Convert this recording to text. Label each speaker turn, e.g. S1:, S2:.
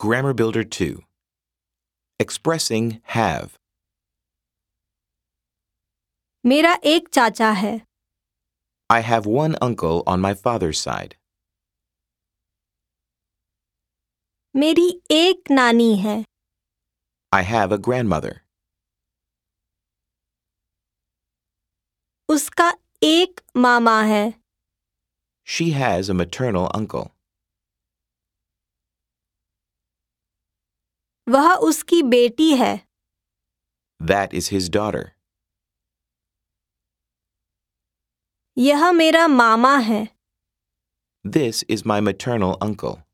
S1: Grammar Builder 2. Expressing have.
S2: मेरा एक चाचा है
S1: I have one uncle on my father's side.
S2: मेरी एक नानी है
S1: I have a grandmother.
S2: उसका एक मामा है
S1: She has a maternal uncle.
S2: वह उसकी बेटी है
S1: That is his daughter.
S2: यह मेरा मामा है
S1: This is my maternal uncle.